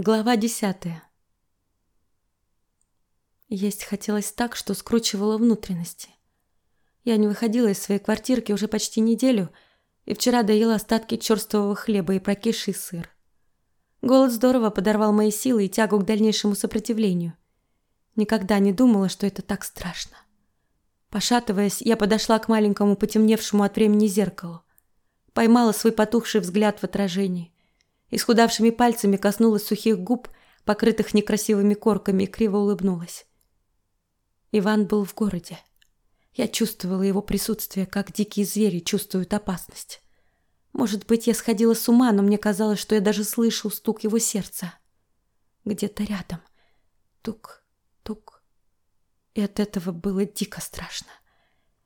Глава десятая. Есть хотелось так, что скручивало внутренности. Я не выходила из своей квартирки уже почти неделю, и вчера доела остатки черствого хлеба и прокисший сыр. Голод здорово подорвал мои силы и тягу к дальнейшему сопротивлению. Никогда не думала, что это так страшно. Пошатываясь, я подошла к маленькому потемневшему от времени зеркалу. Поймала свой потухший взгляд в отражении Исхудавшими пальцами коснулась сухих губ, покрытых некрасивыми корками, и криво улыбнулась. Иван был в городе. Я чувствовала его присутствие, как дикие звери чувствуют опасность. Может быть, я сходила с ума, но мне казалось, что я даже слышу стук его сердца. Где-то рядом. Тук, тук. И от этого было дико страшно.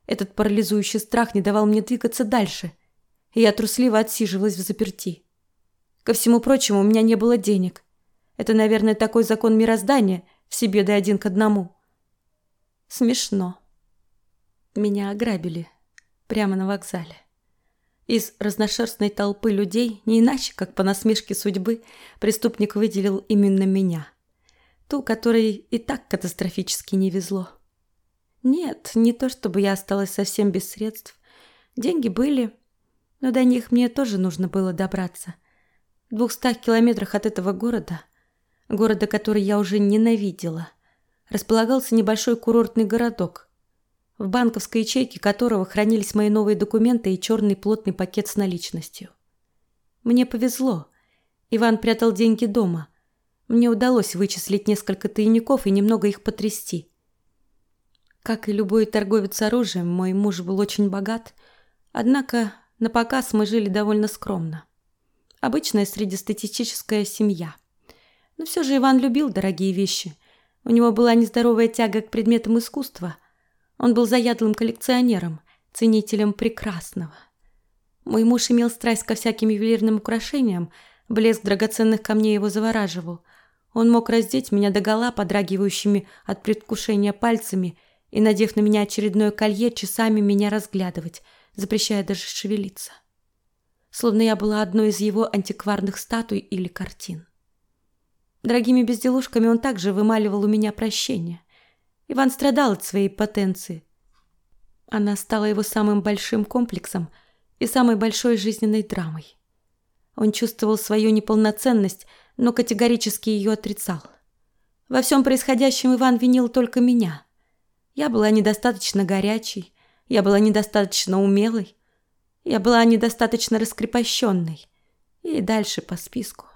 Этот парализующий страх не давал мне двигаться дальше, и я трусливо отсиживалась в заперти. Ко всему прочему, у меня не было денег. Это, наверное, такой закон мироздания, в себе да один к одному. Смешно. Меня ограбили прямо на вокзале. Из разношерстной толпы людей, не иначе, как по насмешке судьбы, преступник выделил именно меня. Ту, которой и так катастрофически не везло. Нет, не то чтобы я осталась совсем без средств. Деньги были, но до них мне тоже нужно было добраться. В двухстах километрах от этого города, города, который я уже ненавидела, располагался небольшой курортный городок, в банковской ячейке которого хранились мои новые документы и черный плотный пакет с наличностью. Мне повезло. Иван прятал деньги дома. Мне удалось вычислить несколько тайников и немного их потрясти. Как и любой торговец оружием, мой муж был очень богат, однако на показ мы жили довольно скромно. Обычная среднестатистическая семья. Но все же Иван любил дорогие вещи. У него была нездоровая тяга к предметам искусства. Он был заядлым коллекционером, ценителем прекрасного. Мой муж имел страсть ко всяким ювелирным украшениям, блеск драгоценных камней его завораживал. Он мог раздеть меня догола подрагивающими от предвкушения пальцами и, надев на меня очередное колье, часами меня разглядывать, запрещая даже шевелиться словно я была одной из его антикварных статуй или картин. Дорогими безделушками он также вымаливал у меня прощение. Иван страдал от своей потенции. Она стала его самым большим комплексом и самой большой жизненной драмой. Он чувствовал свою неполноценность, но категорически ее отрицал. Во всем происходящем Иван винил только меня. Я была недостаточно горячей, я была недостаточно умелой, я была недостаточно раскрепощенной. И дальше по списку.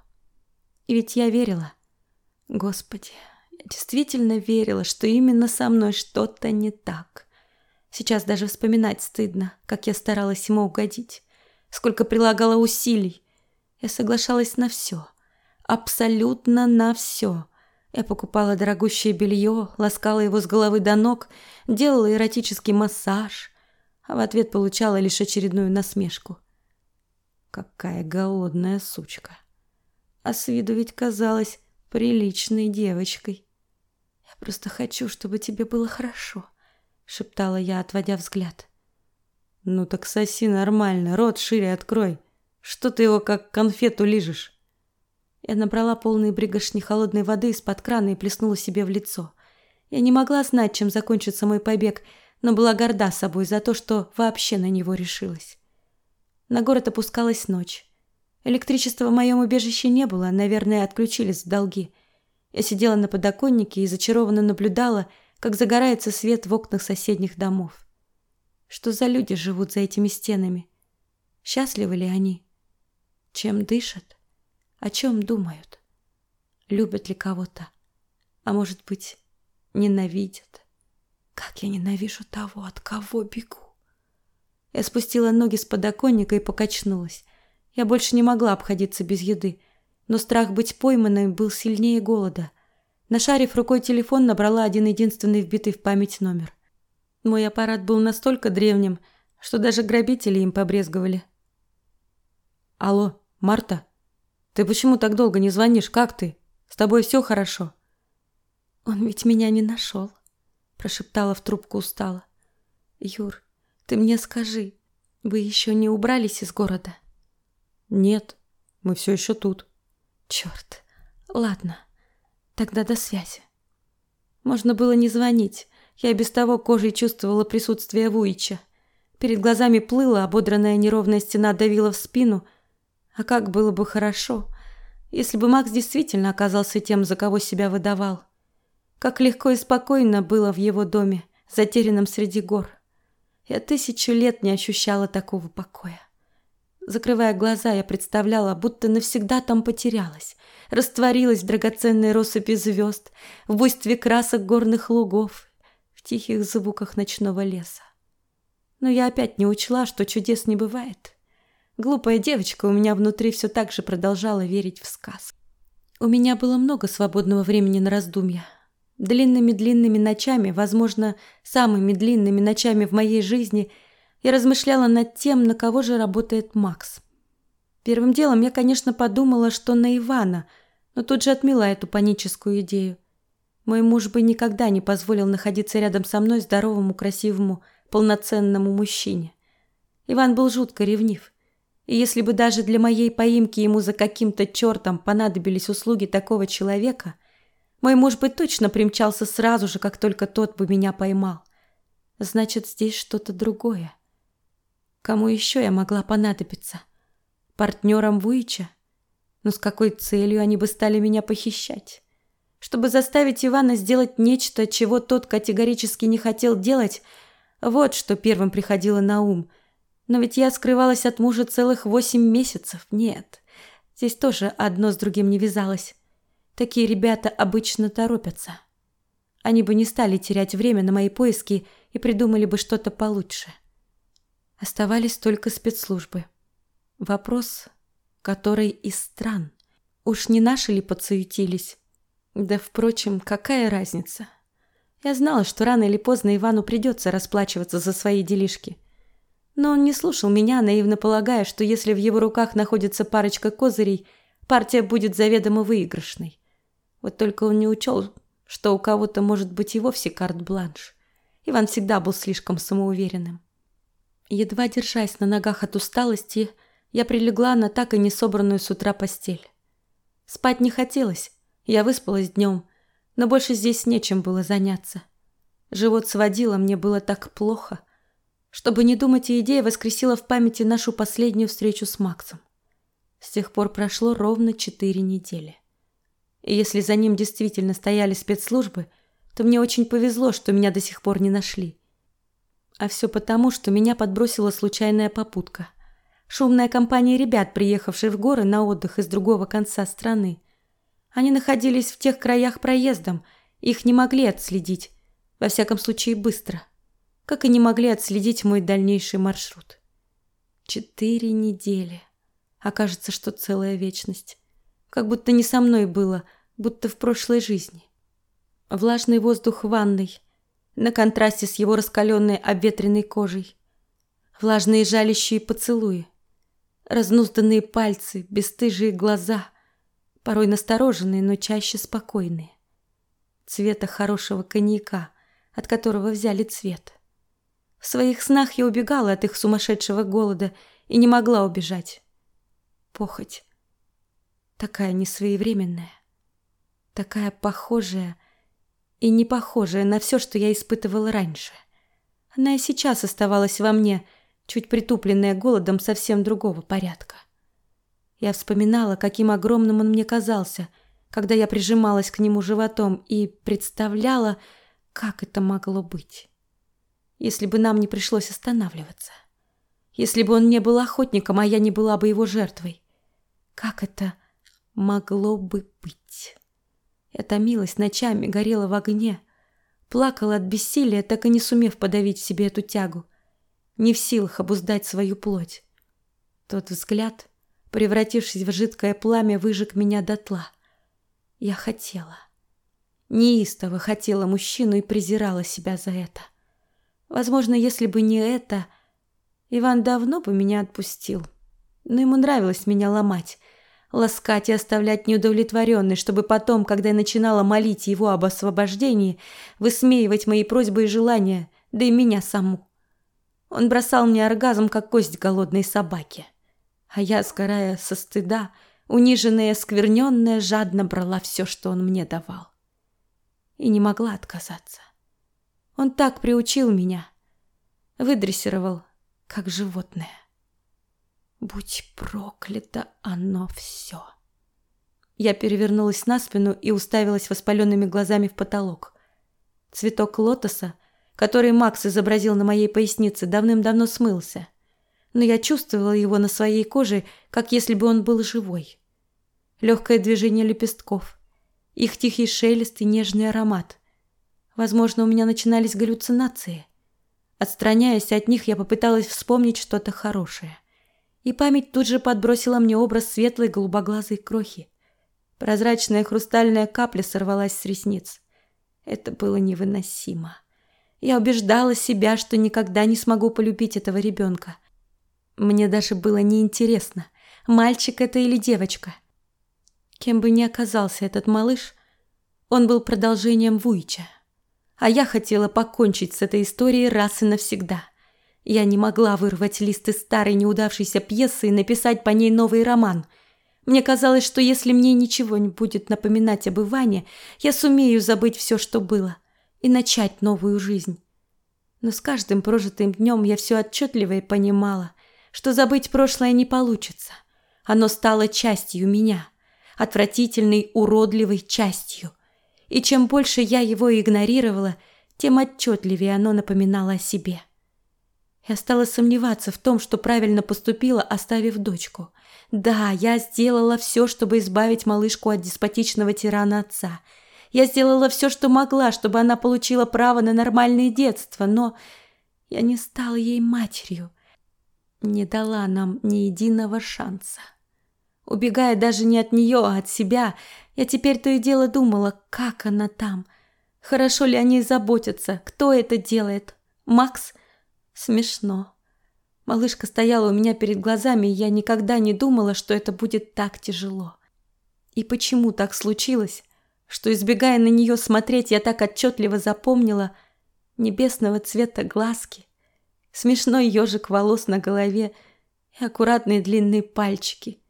И ведь я верила. Господи, я действительно верила, что именно со мной что-то не так. Сейчас даже вспоминать стыдно, как я старалась ему угодить. Сколько прилагала усилий. Я соглашалась на все. Абсолютно на все. Я покупала дорогущее белье, ласкала его с головы до ног, делала эротический массаж – а в ответ получала лишь очередную насмешку. Какая голодная сучка. А с виду ведь казалась приличной девочкой. Я просто хочу, чтобы тебе было хорошо, шептала я, отводя взгляд. Ну так соси нормально, рот шире открой. Что ты его как конфету лижешь? Я набрала полные бригошни холодной воды из-под крана и плеснула себе в лицо. Я не могла знать, чем закончится мой побег, но была горда собой за то, что вообще на него решилась. На город опускалась ночь. Электричества в моем убежище не было, наверное, отключились в долги. Я сидела на подоконнике и зачарованно наблюдала, как загорается свет в окнах соседних домов. Что за люди живут за этими стенами? Счастливы ли они? Чем дышат? О чем думают? Любят ли кого-то? А может быть, ненавидят? Как я ненавижу того, от кого бегу. Я спустила ноги с подоконника и покачнулась. Я больше не могла обходиться без еды, но страх быть пойманной был сильнее голода. Нашарив рукой телефон, набрала один единственный вбитый в память номер. Мой аппарат был настолько древним, что даже грабители им побрезговали. Алло, Марта? Ты почему так долго не звонишь? Как ты? С тобой все хорошо? Он ведь меня не нашел прошептала в трубку устало. Юр, ты мне скажи, вы еще не убрались из города? Нет, мы все еще тут. Черт, Ладно, тогда до связи. Можно было не звонить. Я и без того кожей чувствовала присутствие Вуича. Перед глазами плыла, ободранная неровная стена давила в спину. А как было бы хорошо, если бы Макс действительно оказался тем, за кого себя выдавал. Как легко и спокойно было в его доме, затерянном среди гор. Я тысячу лет не ощущала такого покоя. Закрывая глаза, я представляла, будто навсегда там потерялась, растворилась в драгоценной россыпи звезд, в буйстве красок горных лугов, в тихих звуках ночного леса. Но я опять не учла, что чудес не бывает. Глупая девочка у меня внутри все так же продолжала верить в сказ. У меня было много свободного времени на раздумья. Длинными-длинными ночами, возможно, самыми длинными ночами в моей жизни, я размышляла над тем, на кого же работает Макс. Первым делом я, конечно, подумала, что на Ивана, но тут же отмела эту паническую идею. Мой муж бы никогда не позволил находиться рядом со мной здоровому, красивому, полноценному мужчине. Иван был жутко ревнив. И если бы даже для моей поимки ему за каким-то чертом понадобились услуги такого человека, мой муж бы точно примчался сразу же, как только тот бы меня поймал. Значит, здесь что-то другое. Кому еще я могла понадобиться? Партнерам Вуича? Но с какой целью они бы стали меня похищать? Чтобы заставить Ивана сделать нечто, чего тот категорически не хотел делать, вот что первым приходило на ум – но ведь я скрывалась от мужа целых восемь месяцев. Нет, здесь тоже одно с другим не вязалось. Такие ребята обычно торопятся. Они бы не стали терять время на мои поиски и придумали бы что-то получше. Оставались только спецслужбы. Вопрос, который из стран. Уж не наши ли подсуетились? Да, впрочем, какая разница? Я знала, что рано или поздно Ивану придется расплачиваться за свои делишки – но он не слушал меня, наивно полагая, что если в его руках находится парочка козырей, партия будет заведомо выигрышной. Вот только он не учел, что у кого-то может быть и вовсе карт-бланш. Иван всегда был слишком самоуверенным. Едва держась на ногах от усталости, я прилегла на так и не собранную с утра постель. Спать не хотелось, я выспалась днем, но больше здесь нечем было заняться. Живот сводило, мне было так плохо. Чтобы не думать о идее, воскресила в памяти нашу последнюю встречу с Максом. С тех пор прошло ровно четыре недели. И если за ним действительно стояли спецслужбы, то мне очень повезло, что меня до сих пор не нашли. А все потому, что меня подбросила случайная попутка. Шумная компания ребят, приехавших в горы на отдых из другого конца страны. Они находились в тех краях проездом, их не могли отследить, во всяком случае быстро как и не могли отследить мой дальнейший маршрут. Четыре недели. Окажется, что целая вечность. Как будто не со мной было, будто в прошлой жизни. Влажный воздух ванной, на контрасте с его раскаленной обветренной кожей. Влажные жалящие поцелуи. Разнузданные пальцы, бесстыжие глаза, порой настороженные, но чаще спокойные. Цвета хорошего коньяка, от которого взяли цвет. В своих снах я убегала от их сумасшедшего голода и не могла убежать. Похоть. Такая несвоевременная. Такая похожая и не похожая на все, что я испытывала раньше. Она и сейчас оставалась во мне, чуть притупленная голодом совсем другого порядка. Я вспоминала, каким огромным он мне казался, когда я прижималась к нему животом и представляла, как это могло быть если бы нам не пришлось останавливаться. Если бы он не был охотником, а я не была бы его жертвой. Как это могло бы быть? Я томилась ночами, горела в огне, плакала от бессилия, так и не сумев подавить в себе эту тягу, не в силах обуздать свою плоть. Тот взгляд, превратившись в жидкое пламя, выжег меня дотла. Я хотела. Неистово хотела мужчину и презирала себя за это. — Возможно, если бы не это, Иван давно бы меня отпустил. Но ему нравилось меня ломать, ласкать и оставлять неудовлетворенной, чтобы потом, когда я начинала молить его об освобождении, высмеивать мои просьбы и желания, да и меня саму. Он бросал мне оргазм, как кость голодной собаки. А я, сгорая со стыда, униженная, скверненная, жадно брала все, что он мне давал. И не могла отказаться. Он так приучил меня, выдрессировал, как животное. Будь проклято оно все. Я перевернулась на спину и уставилась воспаленными глазами в потолок. Цветок лотоса, который Макс изобразил на моей пояснице, давным-давно смылся. Но я чувствовала его на своей коже, как если бы он был живой. Легкое движение лепестков, их тихий шелест и нежный аромат. Возможно, у меня начинались галлюцинации. Отстраняясь от них, я попыталась вспомнить что-то хорошее. И память тут же подбросила мне образ светлой голубоглазой крохи. Прозрачная хрустальная капля сорвалась с ресниц. Это было невыносимо. Я убеждала себя, что никогда не смогу полюбить этого ребенка. Мне даже было неинтересно, мальчик это или девочка. Кем бы ни оказался этот малыш, он был продолжением Вуича. А я хотела покончить с этой историей раз и навсегда. Я не могла вырвать лист из старой неудавшейся пьесы и написать по ней новый роман – мне казалось, что если мне ничего не будет напоминать об Иване, я сумею забыть все, что было, и начать новую жизнь. Но с каждым прожитым днем я все отчетливее понимала, что забыть прошлое не получится. Оно стало частью меня, отвратительной, уродливой частью. И чем больше я его игнорировала, тем отчетливее оно напоминало о себе. Я стала сомневаться в том, что правильно поступила, оставив дочку. Да, я сделала все, чтобы избавить малышку от деспотичного тирана отца. Я сделала все, что могла, чтобы она получила право на нормальное детство, но я не стала ей матерью. Не дала нам ни единого шанса. Убегая даже не от нее, а от себя, я теперь то и дело думала, как она там. Хорошо ли они заботятся, кто это делает? Макс? Смешно. Малышка стояла у меня перед глазами, и я никогда не думала, что это будет так тяжело. И почему так случилось, что, избегая на нее смотреть, я так отчетливо запомнила небесного цвета глазки, смешной ежик волос на голове и аккуратные длинные пальчики,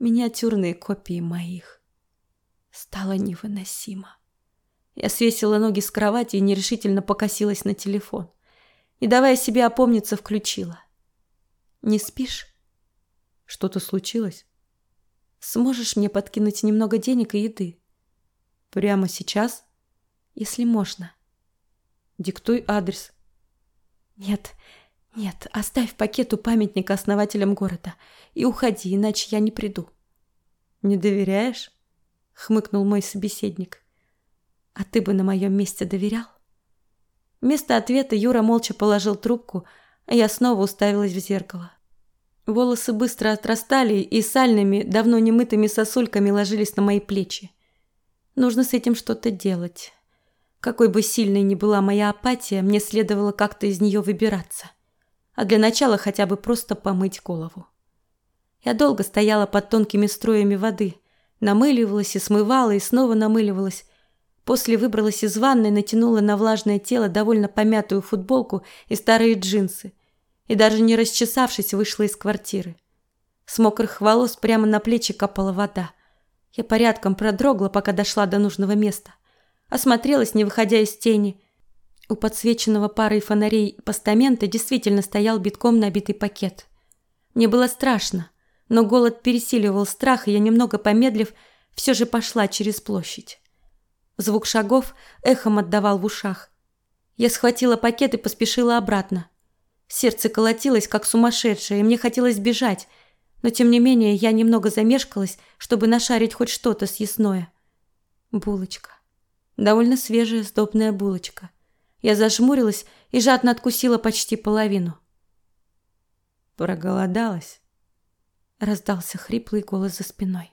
миниатюрные копии моих. Стало невыносимо. Я свесила ноги с кровати и нерешительно покосилась на телефон. И, давая себе опомниться, включила. Не спишь? Что-то случилось? Сможешь мне подкинуть немного денег и еды? Прямо сейчас? Если можно. Диктуй адрес. Нет, нет, оставь пакет у памятника основателям города и уходи, иначе я не приду. Не доверяешь? Хмыкнул мой собеседник. А ты бы на моем месте доверял? Вместо ответа Юра молча положил трубку, а я снова уставилась в зеркало. Волосы быстро отрастали и сальными, давно немытыми сосульками ложились на мои плечи. Нужно с этим что-то делать. Какой бы сильной ни была моя апатия, мне следовало как-то из нее выбираться. А для начала хотя бы просто помыть голову. Я долго стояла под тонкими струями воды, намыливалась и смывала, и снова намыливалась. После выбралась из ванной, натянула на влажное тело довольно помятую футболку и старые джинсы – и даже не расчесавшись, вышла из квартиры. С мокрых волос прямо на плечи капала вода. Я порядком продрогла, пока дошла до нужного места. Осмотрелась, не выходя из тени. У подсвеченного парой фонарей постамента действительно стоял битком набитый пакет. Мне было страшно, но голод пересиливал страх, и я, немного помедлив, все же пошла через площадь. Звук шагов эхом отдавал в ушах. Я схватила пакет и поспешила обратно. Сердце колотилось, как сумасшедшее, и мне хотелось бежать, но тем не менее я немного замешкалась, чтобы нашарить хоть что-то съестное. Булочка. Довольно свежая сдобная булочка. Я зажмурилась и жадно откусила почти половину. Проголодалась. Раздался хриплый голос за спиной.